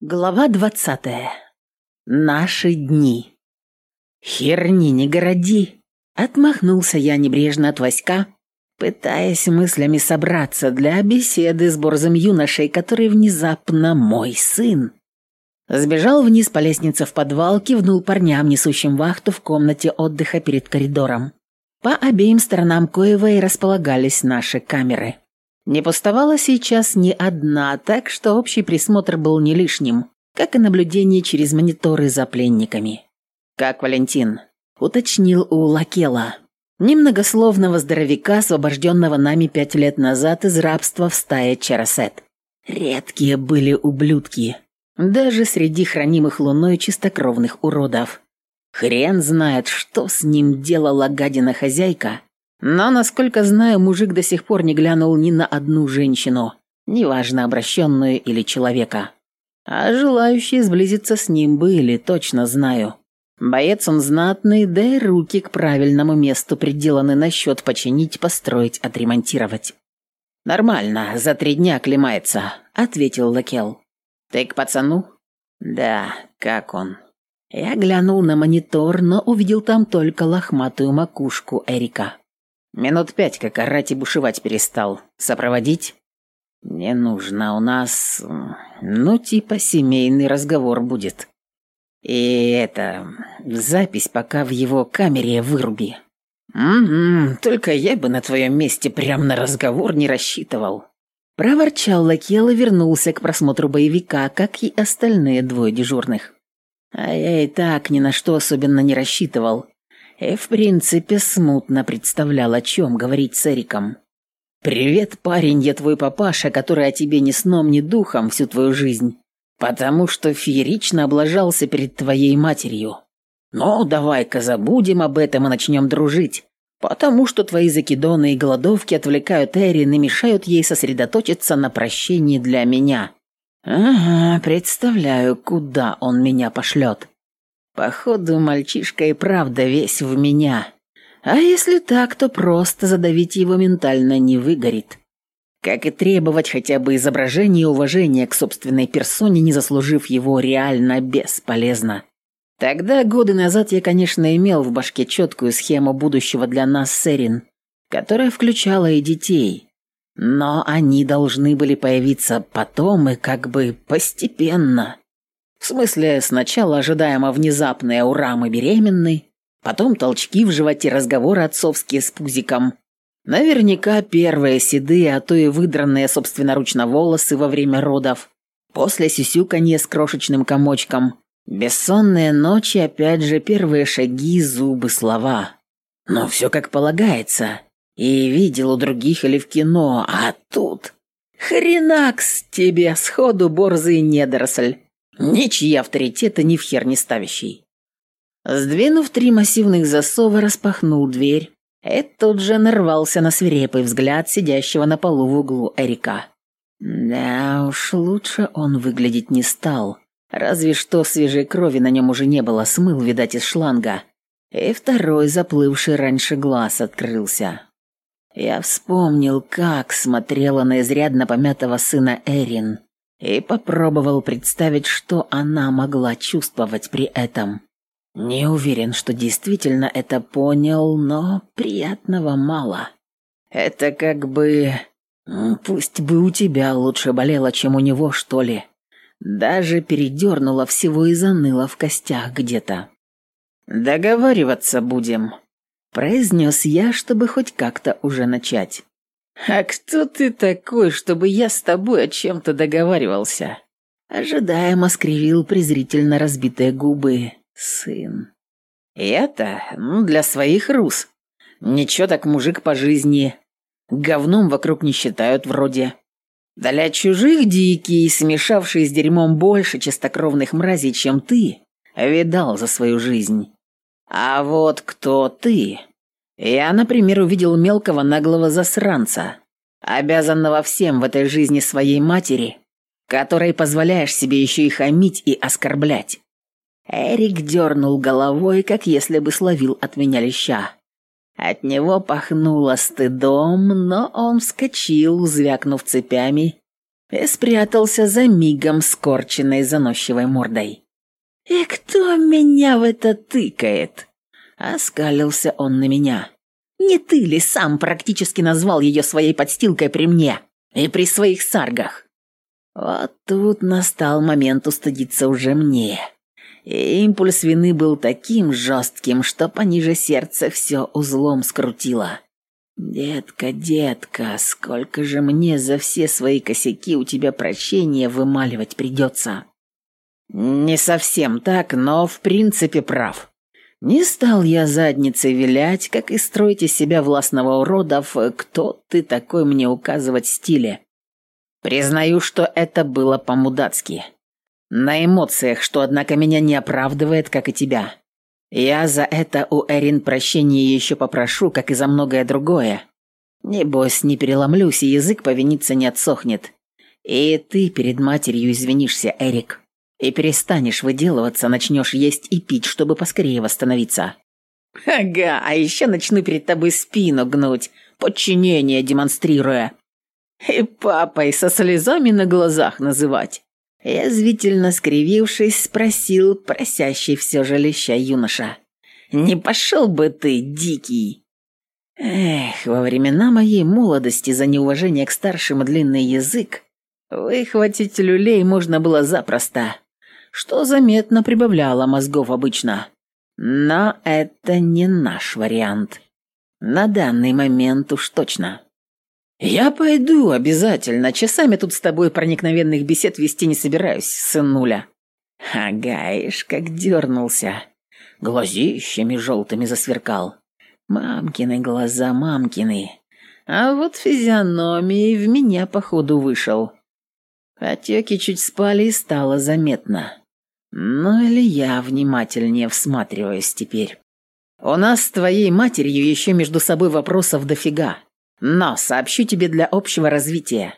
Глава двадцатая. Наши дни. «Херни не городи!» Отмахнулся я небрежно от Васька, пытаясь мыслями собраться для беседы с борзым юношей, который внезапно мой сын. Сбежал вниз по лестнице в подвал, кивнул парням, несущим вахту в комнате отдыха перед коридором. По обеим сторонам Коевой располагались наши камеры. Не пустовала сейчас ни одна, так что общий присмотр был не лишним, как и наблюдение через мониторы за пленниками. «Как Валентин?» – уточнил у Лакела, немногословного здоровяка, освобожденного нами пять лет назад из рабства в стае Чаросет. Редкие были ублюдки, даже среди хранимых луной чистокровных уродов. Хрен знает, что с ним делала гадина-хозяйка, но, насколько знаю, мужик до сих пор не глянул ни на одну женщину, неважно обращенную или человека. А желающие сблизиться с ним были, точно знаю. Боец он знатный, да и руки к правильному месту приделаны насчет починить, построить, отремонтировать. «Нормально, за три дня оклемается», — ответил Лакел. «Ты к пацану?» «Да, как он?» Я глянул на монитор, но увидел там только лохматую макушку Эрика. Минут пять, как орать и бушевать перестал. Сопроводить? Не нужно, у нас, ну, типа семейный разговор будет. И это, запись пока в его камере выруби. Угу, только я бы на твоем месте прям на разговор не рассчитывал. Проворчал Лакел и вернулся к просмотру боевика, как и остальные двое дежурных. А я и так ни на что особенно не рассчитывал и, в принципе, смутно представлял, о чем говорить с Эриком. «Привет, парень, я твой папаша, который о тебе ни сном, ни духом всю твою жизнь, потому что феерично облажался перед твоей матерью. Ну, давай-ка забудем об этом и начнем дружить, потому что твои закидоны и голодовки отвлекают Эрин и мешают ей сосредоточиться на прощении для меня. Ага, представляю, куда он меня пошлет». Походу, мальчишка и правда весь в меня. А если так, то просто задавить его ментально не выгорит. Как и требовать хотя бы изображения и уважения к собственной персоне, не заслужив его реально бесполезно. Тогда, годы назад, я, конечно, имел в башке четкую схему будущего для нас с Эрин, которая включала и детей. Но они должны были появиться потом и как бы постепенно. В смысле, сначала ожидаемо внезапные «ура, мы беременны», потом толчки в животе, разговоры отцовские с пузиком. Наверняка первые седые, а то и выдранные собственноручно волосы во время родов. После сисюканье с крошечным комочком. Бессонные ночи, опять же, первые шаги, зубы, слова. Но все как полагается. И видел у других или в кино, а тут... Хренакс тебе, сходу борзый недоросль. Ничьи авторитета ни в хер не ставящий. Сдвинув три массивных засова, распахнул дверь и тут же нарвался на свирепый взгляд сидящего на полу в углу Эрика. Да уж, лучше он выглядеть не стал. Разве что свежей крови на нем уже не было, смыл, видать, из шланга. И второй, заплывший раньше глаз, открылся. Я вспомнил, как смотрела на изрядно помятого сына Эрин, и попробовал представить, что она могла чувствовать при этом. Не уверен, что действительно это понял, но приятного мало. Это как бы... Пусть бы у тебя лучше болело, чем у него, что ли. Даже передернуло всего и заныло в костях где-то. «Договариваться будем», – произнес я, чтобы хоть как-то уже начать. «А кто ты такой, чтобы я с тобой о чем-то договаривался?» Ожидаемо скривил презрительно разбитые губы сын. «Я-то, ну, для своих рус. Ничего так мужик по жизни. Говном вокруг не считают вроде. Для чужих дикий, смешавший с дерьмом больше чистокровных мразей, чем ты, видал за свою жизнь. А вот кто ты, я, например, увидел мелкого наглого засранца, обязанного всем в этой жизни своей матери, которой позволяешь себе еще и хамить и оскорблять. Эрик дернул головой, как если бы словил от меня леща. От него пахнуло стыдом, но он вскочил, звякнув цепями, и спрятался за мигом скорченной заносчивой мордой. «И кто меня в это тыкает?» Оскалился он на меня. «Не ты ли сам практически назвал ее своей подстилкой при мне и при своих саргах?» Вот тут настал момент устыдиться уже мне. И импульс вины был таким жестким, что пониже сердца все узлом скрутило. «Детка, детка, сколько же мне за все свои косяки у тебя прощения вымаливать придется?» «Не совсем так, но в принципе прав. Не стал я задницей вилять, как и строить из себя властного уродов, кто ты такой мне указывать стиле. Признаю, что это было по-мудацки. На эмоциях, что, однако, меня не оправдывает, как и тебя. Я за это у Эрин прощения еще попрошу, как и за многое другое. Небось, не переломлюсь, и язык повиниться не отсохнет. И ты перед матерью извинишься, Эрик. И перестанешь выделываться, начнешь есть и пить, чтобы поскорее восстановиться. Ага, а еще начну перед тобой спину гнуть, подчинение демонстрируя. И папой со слезами на глазах называть. Язвительно скривившись, спросил просящий все же юноша. «Не пошел бы ты, дикий!» Эх, во времена моей молодости за неуважение к старшим длинный язык выхватить люлей можно было запросто что заметно прибавляло мозгов обычно. Но это не наш вариант. На данный момент уж точно. «Я пойду обязательно. Часами тут с тобой проникновенных бесед вести не собираюсь, сынуля». Агаиш как дернулся. Глазищами желтыми засверкал. Мамкины глаза, мамкины. А вот физиономией в меня, походу, вышел. Отеки чуть спали и стало заметно. Ну или я внимательнее всматриваюсь теперь. У нас с твоей матерью еще между собой вопросов дофига. Но сообщу тебе для общего развития.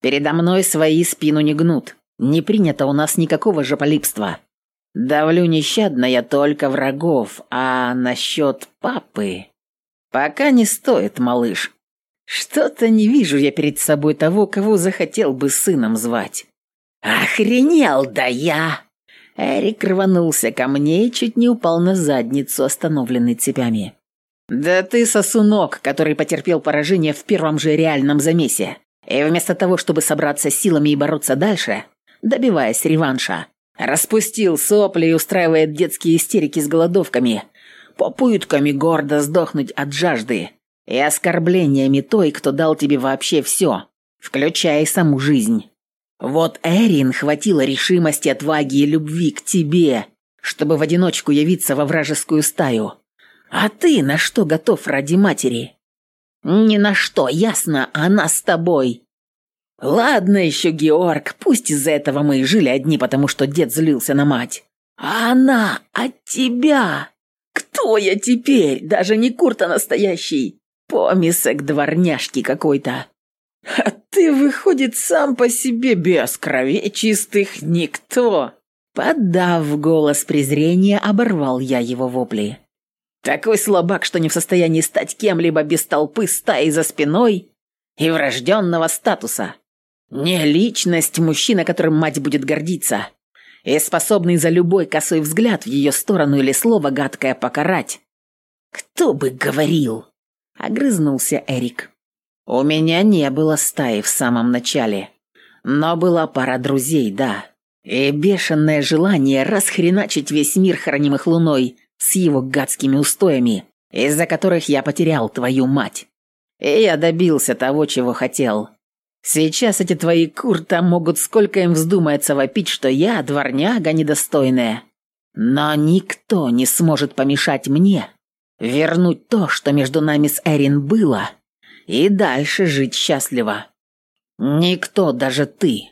Передо мной свои спину не гнут. Не принято у нас никакого жополипства. Давлю нещадно я только врагов, а насчет папы... Пока не стоит, малыш. Что-то не вижу я перед собой того, кого захотел бы сыном звать. Охренел да я! Эрик рванулся ко мне и чуть не упал на задницу, остановленный цепями. «Да ты сосунок, который потерпел поражение в первом же реальном замесе. И вместо того, чтобы собраться силами и бороться дальше, добиваясь реванша, распустил сопли и устраивает детские истерики с голодовками, попытками гордо сдохнуть от жажды и оскорблениями той, кто дал тебе вообще все, включая саму жизнь. Вот Эрин хватило решимости, отваги и любви к тебе, чтобы в одиночку явиться во вражескую стаю. А ты на что готов ради матери? Ни на что, ясно, она с тобой. Ладно еще, Георг, пусть из-за этого мы и жили одни, потому что дед злился на мать. А она от тебя. Кто я теперь? Даже не Курта настоящий. Помесок дворняжки какой-то. А ты, выходит, сам по себе без крови чистых никто. Подав голос презрения, оборвал я его вопли. Такой слабак, что не в состоянии стать кем-либо без толпы стаи за спиной и врожденного статуса. Не личность мужчина, которым мать будет гордиться, и способный за любой косой взгляд в ее сторону или слово гадкое покарать. «Кто бы говорил?» — огрызнулся Эрик. У меня не было стаи в самом начале, но была пара друзей, да. И бешеное желание расхреначить весь мир хранимых луной с его гадскими устоями, из-за которых я потерял твою мать. И я добился того, чего хотел. Сейчас эти твои курта могут сколько им вздумается вопить, что я дворняга недостойная. Но никто не сможет помешать мне вернуть то, что между нами с Эрин было, и дальше жить счастливо. Никто, даже ты.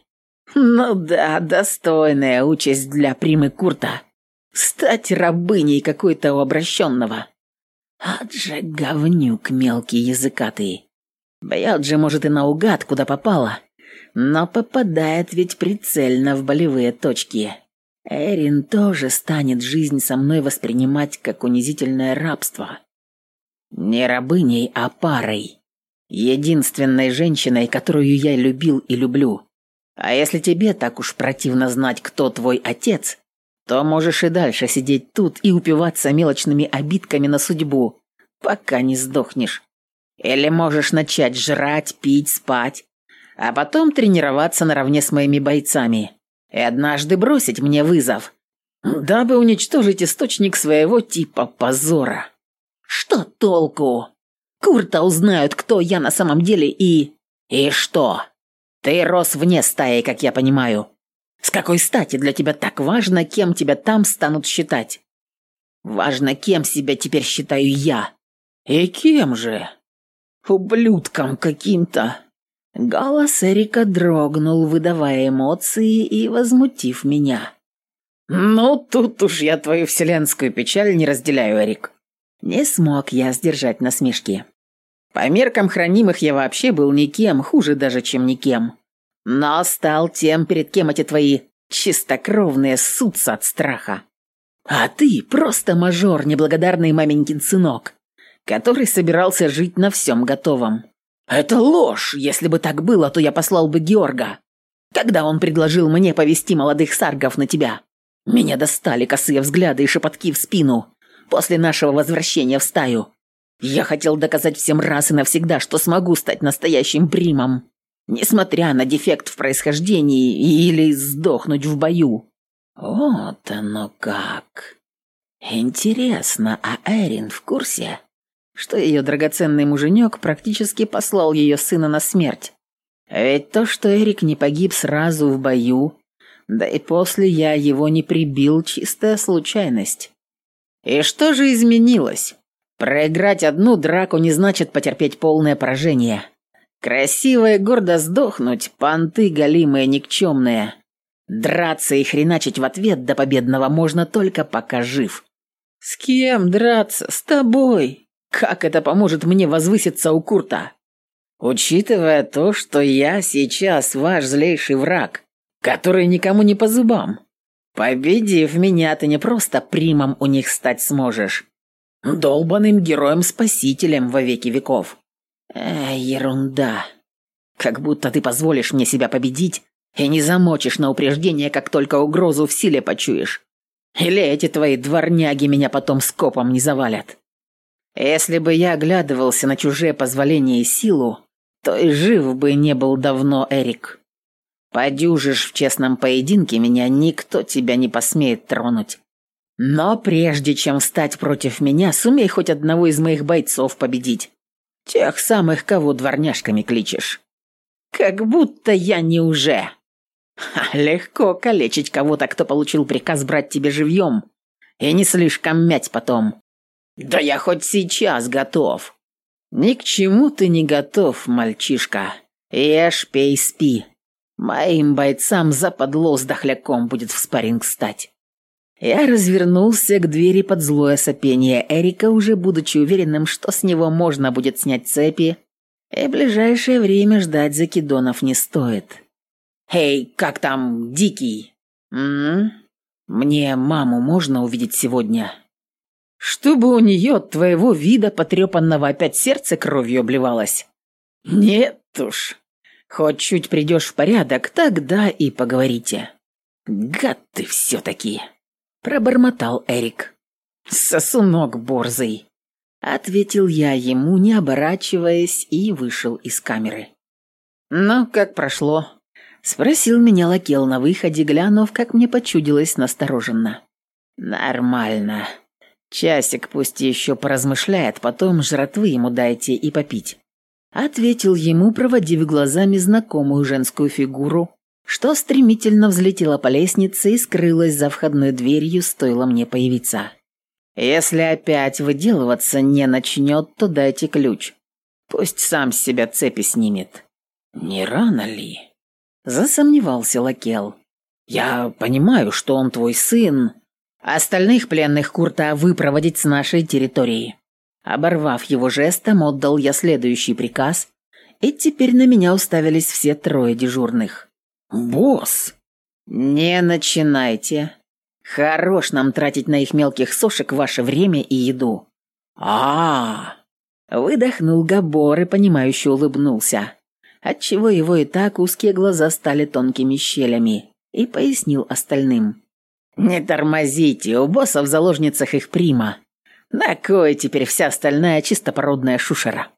Ну да, достойная участь для примы Курта. Стать рабыней какой-то обращенного. Ад же говнюк мелкий языкатый. Бьет же, может, и наугад, куда попало. Но попадает ведь прицельно в болевые точки. Эрин тоже станет жизнь со мной воспринимать как унизительное рабство. Не рабыней, а парой. Единственной женщиной, которую я любил и люблю. А если тебе так уж противно знать, кто твой отец, то можешь и дальше сидеть тут и упиваться мелочными обидками на судьбу, пока не сдохнешь. Или можешь начать жрать, пить, спать, а потом тренироваться наравне с моими бойцами и однажды бросить мне вызов, дабы уничтожить источник своего типа позора. Что толку? Курта узнают, кто я на самом деле и... И что? Ты рос вне стаи, как я понимаю. С какой стати для тебя так важно, кем тебя там станут считать? Важно, кем себя теперь считаю я. И кем же? Ублюдком каким-то. Голос Эрика дрогнул, выдавая эмоции и возмутив меня. «Ну, тут уж я твою вселенскую печаль не разделяю, Эрик». Не смог я сдержать насмешки. По меркам хранимых я вообще был никем, хуже даже, чем никем. Но стал тем, перед кем эти твои чистокровные ссутся от страха. А ты просто мажор, неблагодарный маменькин сынок, который собирался жить на всем готовом. Это ложь. Если бы так было, то я послал бы Георга. Когда он предложил мне повести молодых саргов на тебя. Меня достали косые взгляды и шепотки в спину после нашего возвращения в стаю. Я хотел доказать всем раз и навсегда, что смогу стать настоящим примом, несмотря на дефект в происхождении или сдохнуть в бою. Вот оно как. Интересно, а Эрин в курсе, что ее драгоценный муженек практически послал ее сына на смерть? Ведь то, что Эрик не погиб сразу в бою, да и после я его не прибил, чистая случайность. И что же изменилось? Проиграть одну драку не значит потерпеть полное поражение. Красиво и гордо сдохнуть, понты голимые никчемные. Драться и хреначить в ответ до победного можно только пока жив. С кем драться? С тобой. Как это поможет мне возвыситься у Курта? Учитывая то, что я сейчас ваш злейший враг, который никому не по зубам. Победив меня, ты не просто примом у них стать сможешь, долбаным героем-спасителем во веки веков. Эй, ерунда. Как будто ты позволишь мне себя победить и не замочишь на упреждение, как только угрозу в силе почуешь. Или эти твои дворняги меня потом скопом не завалят. Если бы я оглядывался на чужие позволения и силу, то и жив бы не был давно Эрик. Подюжишь в честном поединке меня, никто тебя не посмеет тронуть. Но прежде чем встать против меня, сумей хоть одного из моих бойцов победить. Тех самых, кого дворняжками кличешь. Как будто я не уже. Ха, легко калечить кого-то, кто получил приказ брать тебе живьем. И не слишком мять потом. Да я хоть сейчас готов. Ни к чему ты не готов, мальчишка. Ешь, пей, спи. Моим бойцам западло с дохляком будет в спарринг стать. Я развернулся к двери под злое сопение Эрика, уже будучи уверенным, что с него можно будет снять цепи, и ближайшее время ждать закидонов не стоит. «Эй, как там, Дикий?» «М? Мне маму можно увидеть сегодня?» «Чтобы у нее от твоего вида потрепанного опять сердце кровью обливалось?» «Нет уж. Хоть чуть придешь в порядок, тогда и поговорите». «Гад ты все-таки!» Пробормотал Эрик. «Сосунок борзый!» Ответил я ему, не оборачиваясь, и вышел из камеры. «Ну, как прошло?» Спросил меня Лакел на выходе, глянув, как мне почудилось настороженно. «Нормально. Часик пусть еще поразмышляет, потом жратвы ему дайте и попить». Ответил ему, проводив глазами знакомую женскую фигуру, что стремительно взлетела по лестнице и скрылась за входной дверью, стоило мне появиться. «Если опять выделываться не начнет, то дайте ключ. Пусть сам с себя цепи снимет». «Не рано ли?» Засомневался Лакел. «Я понимаю, что он твой сын. Остальных пленных Курта выпроводить с нашей территории». Оборвав его жестом, отдал я следующий приказ, и теперь на меня уставились все трое дежурных. «Босс!» «Не начинайте. Хорош нам тратить на их мелких сошек ваше время и еду». А, -а, а Выдохнул Габор и, понимающе улыбнулся. отчего его и так узкие глаза стали тонкими щелями, и пояснил остальным. «Не тормозите, у босса в заложницах их прима. На кое теперь вся остальная чистопородная шушера?»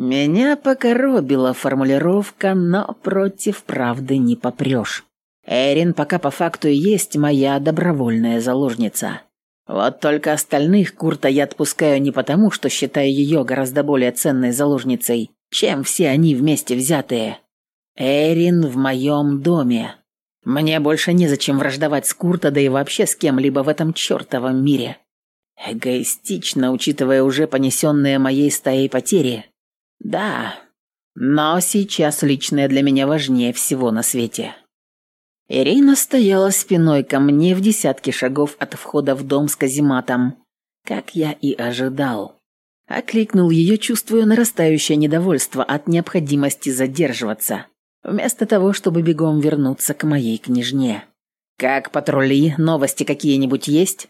Меня покоробила формулировка, но против правды не попрешь. Эрин пока по факту есть моя добровольная заложница. Вот только остальных Курта я отпускаю не потому, что считаю ее гораздо более ценной заложницей, чем все они вместе взятые. Эрин в моем доме. Мне больше незачем враждовать с Курта, да и вообще с кем-либо в этом чертовом мире. Эгоистично, учитывая уже понесенные моей стаей потери. Да, но сейчас личное для меня важнее всего на свете. Ирина стояла спиной ко мне в десятке шагов от входа в дом с казематом, как я и ожидал. Окликнул ее, чувствуя нарастающее недовольство от необходимости задерживаться, вместо того, чтобы бегом вернуться к моей княжне. «Как патрули? Новости какие-нибудь есть?»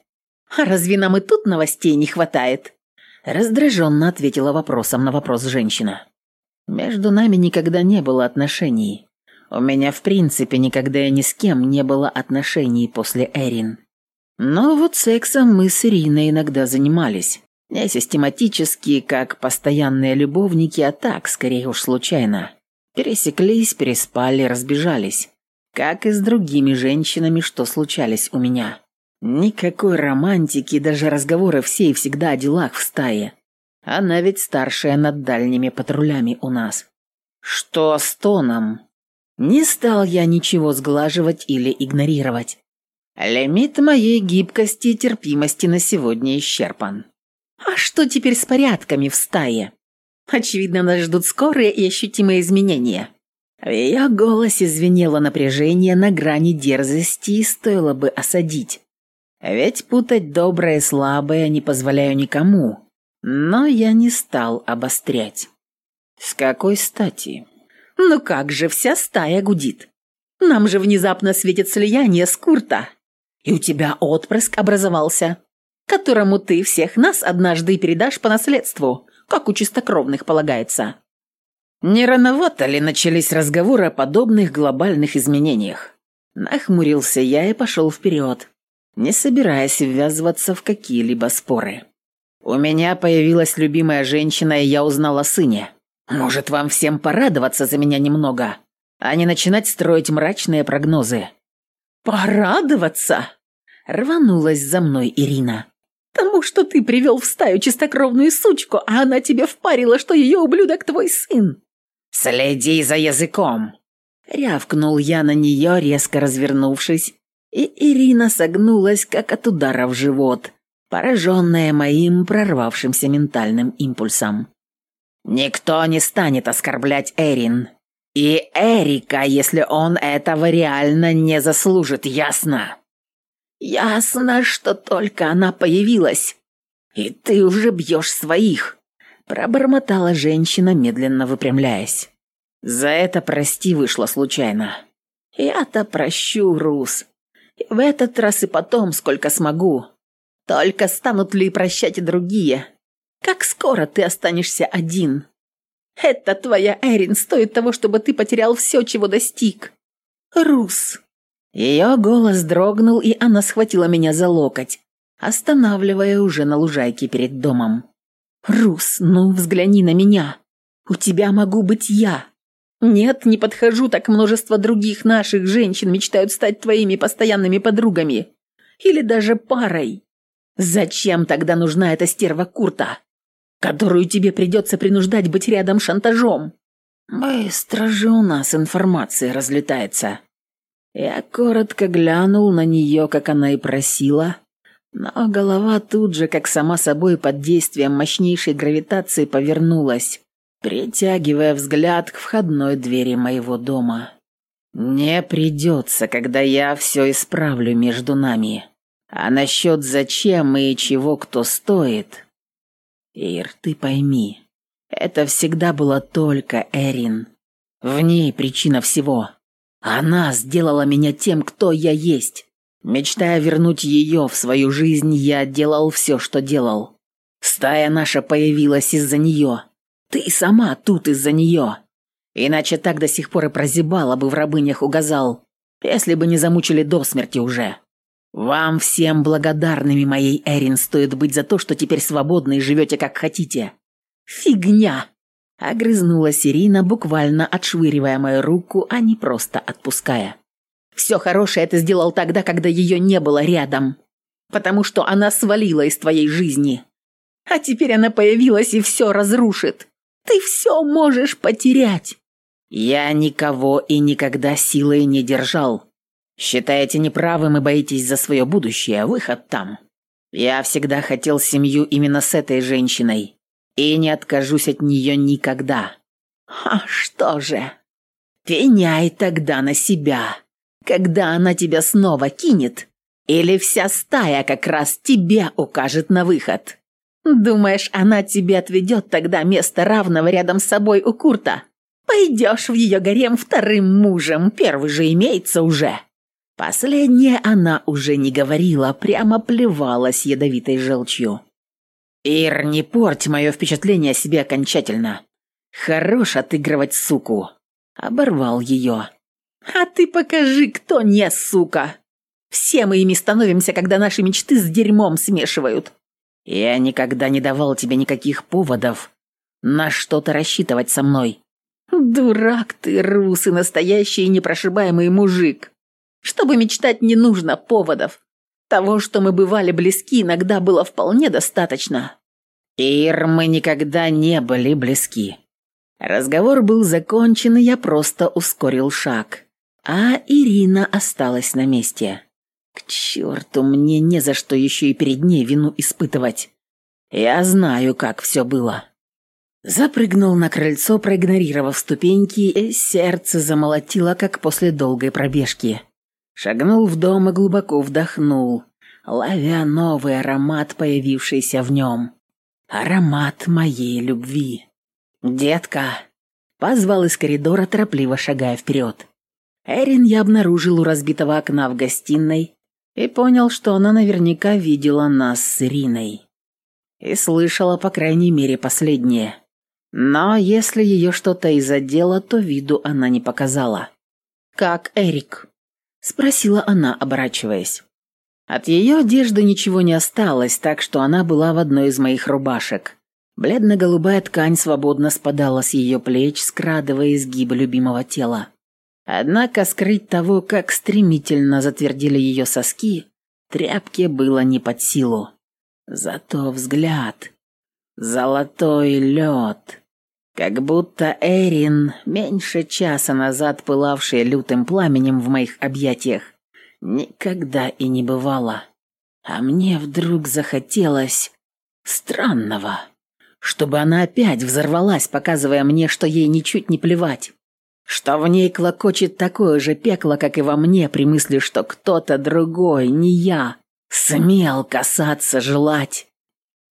«А разве нам и тут новостей не хватает?» Раздраженно ответила вопросом на вопрос женщина. «Между нами никогда не было отношений. У меня в принципе никогда и ни с кем не было отношений после Эрин. Но вот сексом мы с Ириной иногда занимались. Не систематически, как постоянные любовники, а так, скорее уж случайно. Пересеклись, переспали, разбежались. Как и с другими женщинами, что случались у меня. Никакой романтики, даже разговоры все и всегда о делах в стае. Она ведь старшая над дальними патрулями у нас. Что с тоном? Не стал я ничего сглаживать или игнорировать. Лимит моей гибкости и терпимости на сегодня исчерпан. А что теперь с порядками в стае? Очевидно, нас ждут скорые и ощутимые изменения. В ее голосе звенело напряжение на грани дерзости и стоило бы осадить. Ведь путать доброе и слабое не позволяю никому. Но я не стал обострять. С какой стати? Ну как же, вся стая гудит. Нам же внезапно светит слияние с Курта. И у тебя отпрыск образовался, которому ты всех нас однажды передашь по наследству, как у чистокровных полагается. Не рановато ли начались разговоры о подобных глобальных изменениях? Нахмурился я и пошел вперед, не собираясь ввязываться в какие-либо споры. У меня появилась любимая женщина, и я узнал о сыне. Может, вам всем порадоваться за меня немного, а не начинать строить мрачные прогнозы?» «Порадоваться?» — рванулась за мной Ирина. «Тому, что ты привел в стаю чистокровную сучку, а она тебе впарила, что ее ублюдок твой сын». «Следи за языком!» Рявкнул я на нее, резко развернувшись, и Ирина согнулась, как от удара в живот, пораженная моим прорвавшимся ментальным импульсом. Никто не станет оскорблять Эрин. И Эрика, если он этого реально не заслужит, ясно? Ясно, что только она появилась. И ты уже бьешь своих. Пробормотала женщина, медленно выпрямляясь. За это прости вышло случайно. Я-то прощу, Рус. В этот раз и потом, сколько смогу. Только станут ли прощать другие? Как скоро ты останешься один? Это твоя Эрин стоит того, чтобы ты потерял все, чего достиг. Рус. Ее голос дрогнул, и она схватила меня за локоть, останавливая уже на лужайке перед домом. «Рус, ну взгляни на меня. У тебя могу быть я. Нет, не подхожу, так множество других наших женщин мечтают стать твоими постоянными подругами. Или даже парой. Зачем тогда нужна эта стерва Курта? которую тебе придется принуждать быть рядом шантажом. Быстро же у нас информация разлетается. Я коротко глянул на нее, как она и просила, но голова тут же, как сама собой под действием мощнейшей гравитации, повернулась, притягивая взгляд к входной двери моего дома. «Не придется, когда я все исправлю между нами. А насчет зачем и чего кто стоит, Ир, ты пойми, это всегда было только Эрин. В ней причина всего. Она сделала меня тем, кто я есть. Мечтая вернуть ее в свою жизнь, я делал все, что делал. Стая наша появилась из-за нее. Ты сама тут из-за нее. Иначе так до сих пор и прозябала бы в рабынях у газал, если бы не замучили до смерти уже. Вам всем благодарными моей Эрин стоит быть за то, что теперь свободны и живете как хотите. Фигня! Огрызнулась Ирина, буквально отшвыривая мою руку, а не просто отпуская. Все хорошее ты сделал тогда, когда ее не было рядом. Потому что она свалила из твоей жизни. А теперь она появилась и все разрушит. Ты все можешь потерять. Я никого и никогда силой не держал. Считаете неправым и боитесь за свое будущее, выход там. Я всегда хотел семью именно с этой женщиной и не откажусь от нее никогда. А что же? Пеняй тогда на себя, когда она тебя снова кинет, или вся стая как раз тебе укажет на выход. Думаешь, она тебе отведет тогда место равного рядом с собой у Курта? Пойдешь в ее гарем вторым мужем, первый же имеется уже. Последнее она уже не говорила, прямо плевалась ядовитой желчью. «Ир, не порть мое впечатление о себе окончательно. Хорош отыгрывать суку». Оборвал ее. «А ты покажи, кто не сука. Все мы ими становимся, когда наши мечты с дерьмом смешивают». «Я никогда не давал тебе никаких поводов на что-то рассчитывать со мной». «Дурак ты, рус, и настоящий непрошибаемый мужик. Чтобы мечтать не нужно поводов. Того, что мы бывали близки, иногда было вполне достаточно. Ир, мы никогда не были близки. Разговор был закончен, и я просто ускорил шаг. А Ирина осталась на месте. К черту, мне не за что еще и перед ней вину испытывать. Я знаю, как все было. Запрыгнул на крыльцо, проигнорировав ступеньки, и сердце замолотило, как после долгой пробежки. Шагнул в дом и глубоко вдохнул, ловя новый аромат, появившийся в нем. Аромат моей любви. «Детка!» – позвал из коридора, торопливо шагая вперед. Эрин я обнаружил у разбитого окна в гостиной и понял, что она наверняка видела нас с Ириной. И слышала, по крайней мере, последнее. Но если ее что-то и задело, то виду она не показала. «Как Эрик?» – спросила она, оборачиваясь. От ее одежды ничего не осталось, так что она была в одной из моих рубашек. Бледно-голубая ткань свободно спадала с ее плеч, скрадывая изгибы любимого тела. Однако скрыть того, как стремительно затвердили ее соски, тряпке было не под силу. Зато взгляд. Золотой лед. Как будто Эрин, меньше часа назад пылавшая лютым пламенем в моих объятиях, никогда и не бывало. А мне вдруг захотелось странного, чтобы она опять взорвалась, показывая мне, что ей ничуть не плевать, что в ней клокочет такое же пекло, как и во мне при мысли, что кто-то другой, не я, смел касаться, желать.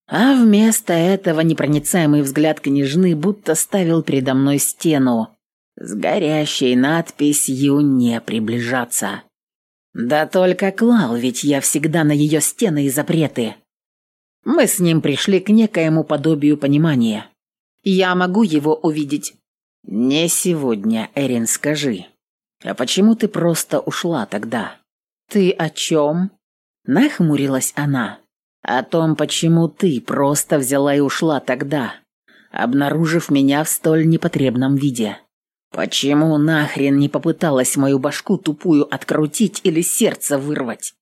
А вместо этого непроницаемый взгляд княжны будто ставил передо мной стену с горящей надписью «Не приближаться». Да только клал, ведь я всегда на ее стены и запреты. Мы с ним пришли к некоему подобию понимания. Я могу его увидеть. Не сегодня, Эрин, скажи. А почему ты просто ушла тогда? Ты о чем? Нахмурилась она. О том, почему ты просто взяла и ушла тогда, обнаружив меня в столь непотребном виде. Почему нахрен не попыталась мою башку тупую открутить или сердце вырвать?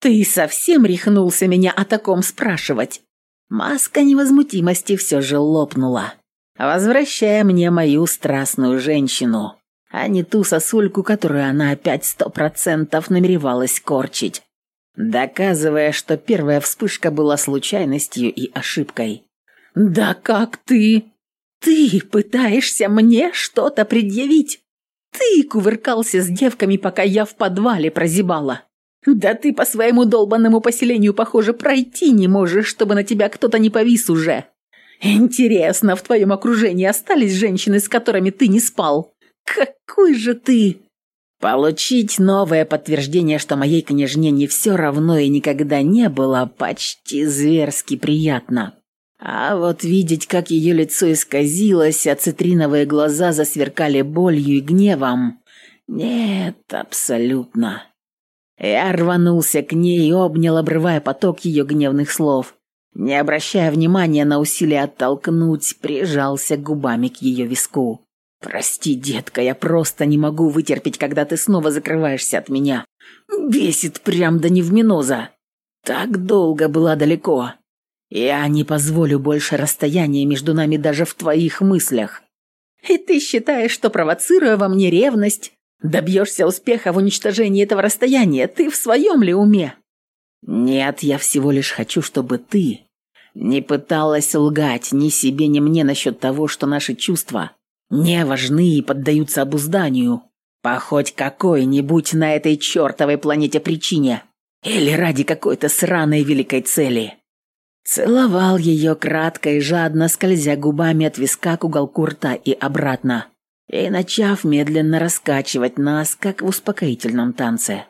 Ты совсем рехнулся меня о таком спрашивать? Маска невозмутимости все же лопнула, возвращая мне мою страстную женщину, а не ту сосульку, которую она опять сто процентов намеревалась корчить доказывая, что первая вспышка была случайностью и ошибкой. «Да как ты? Ты пытаешься мне что-то предъявить? Ты кувыркался с девками, пока я в подвале прозябала. Да ты по своему долбанному поселению, похоже, пройти не можешь, чтобы на тебя кто-то не повис уже. Интересно, в твоем окружении остались женщины, с которыми ты не спал? Какой же ты...» Получить новое подтверждение, что моей княжне не все равно и никогда не было, почти зверски приятно. А вот видеть, как ее лицо исказилось, а цитриновые глаза засверкали болью и гневом, нет, абсолютно. Я рванулся к ней и обнял, обрывая поток ее гневных слов. Не обращая внимания на усилия оттолкнуть, прижался губами к ее виску. «Прости, детка, я просто не могу вытерпеть, когда ты снова закрываешься от меня. Бесит прям до невминоза. Так долго была далеко. Я не позволю больше расстояния между нами даже в твоих мыслях. И ты считаешь, что провоцируя во мне ревность, добьешься успеха в уничтожении этого расстояния? Ты в своем ли уме? Нет, я всего лишь хочу, чтобы ты не пыталась лгать ни себе, ни мне насчет того, что наши чувства не важны и поддаются обузданию по хоть какой-нибудь на этой чертовой планете причине или ради какой-то сраной великой цели. Целовал ее кратко и жадно, скользя губами от виска к уголку рта и обратно, и начав медленно раскачивать нас, как в успокоительном танце.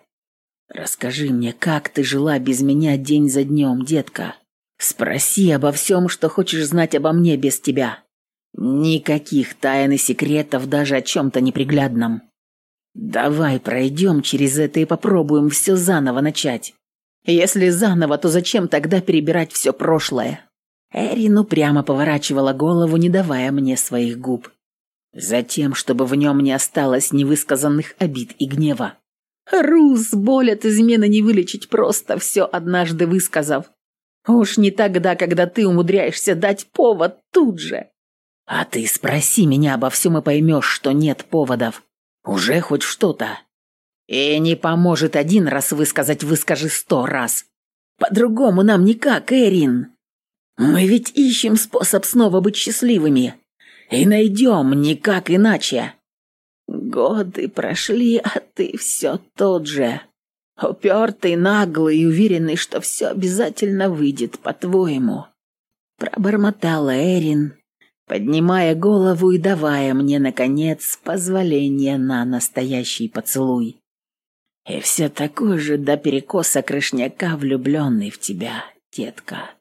«Расскажи мне, как ты жила без меня день за днем, детка? Спроси обо всем, что хочешь знать обо мне без тебя. Никаких тайн и секретов даже о чем-то неприглядном. Давай пройдем через это и попробуем все заново начать. Если заново, то зачем тогда перебирать все прошлое? Эрин упрямо поворачивала голову, не давая мне своих губ. Затем, чтобы в нем не осталось невысказанных обид и гнева. Рус, боль от измены не вылечить просто, все однажды высказав. Уж не тогда, когда ты умудряешься дать повод тут же. А ты спроси меня обо всем и поймешь, что нет поводов. Уже хоть что-то. И не поможет один раз высказать, выскажи сто раз. По-другому нам никак, Эрин. Мы ведь ищем способ снова быть счастливыми. И найдем никак иначе. Годы прошли, а ты все тот же. Упертый, наглый и уверенный, что все обязательно выйдет по-твоему. Пробормотала Эрин, поднимая голову и давая мне, наконец, позволение на настоящий поцелуй. И все такой же до перекоса крышняка влюбленный в тебя, детка.